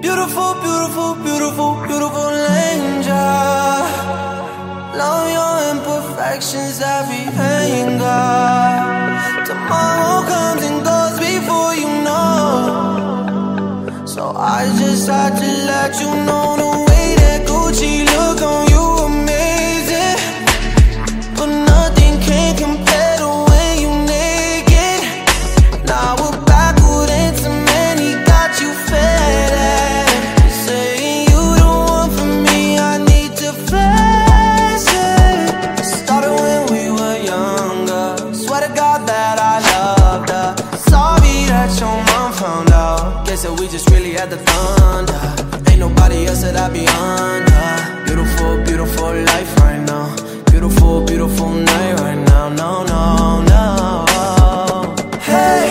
Beautiful, beautiful, beautiful, beautiful angel. Love your imperfections, every anger. Tomorrow comes and goes before you know. So I just had to let you know. fly beyond her. Beautiful, beautiful life right now. Beautiful, beautiful night right now. No, no, no. Hey,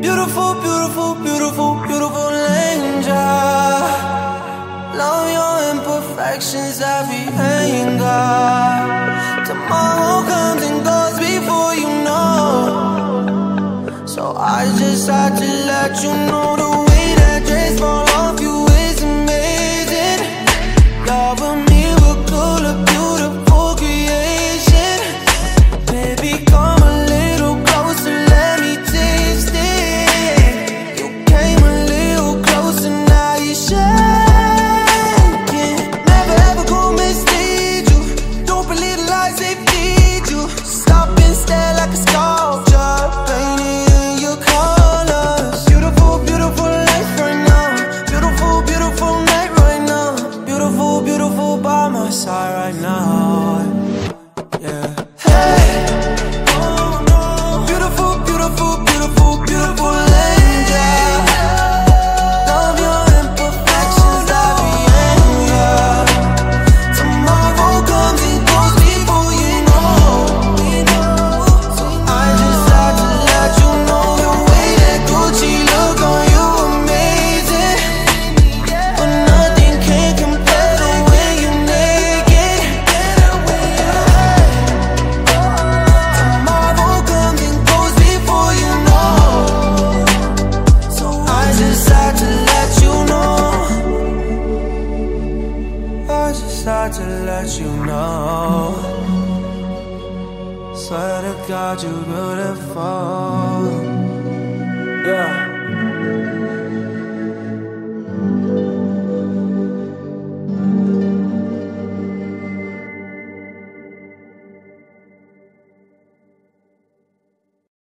beautiful, beautiful, beautiful, beautiful angel. Love your imperfections, every anger. Tomorrow comes and goes before you know. So I just had to let you know. suicide right now. just decide to let you know. Swear to God, you're beautiful. Yeah.